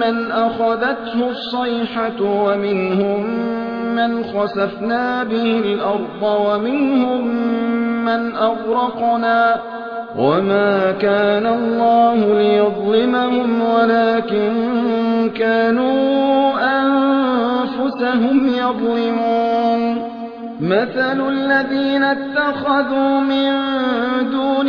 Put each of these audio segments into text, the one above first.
من أخذته الصيحة ومنهم من خسفنا به الأرض ومنهم من أغرقنا وما كان الله ليظلمهم ولكن كانوا أنفسهم يظلمون مثل الذين اتخذوا من دون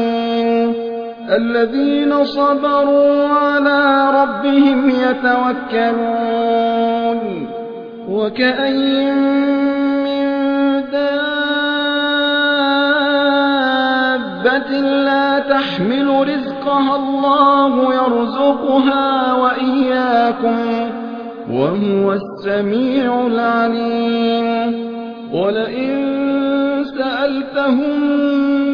الذين صبروا على ربهم يتوكلون. وكأين من دابة لا تحمل رزقها الله يرزقها وإياكم وهو السميع العليم. ولئن سألتهم